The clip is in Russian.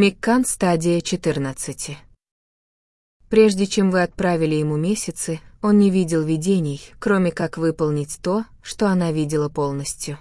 Миккан стадия 14. Прежде чем вы отправили ему месяцы, он не видел видений, кроме как выполнить то, что она видела полностью.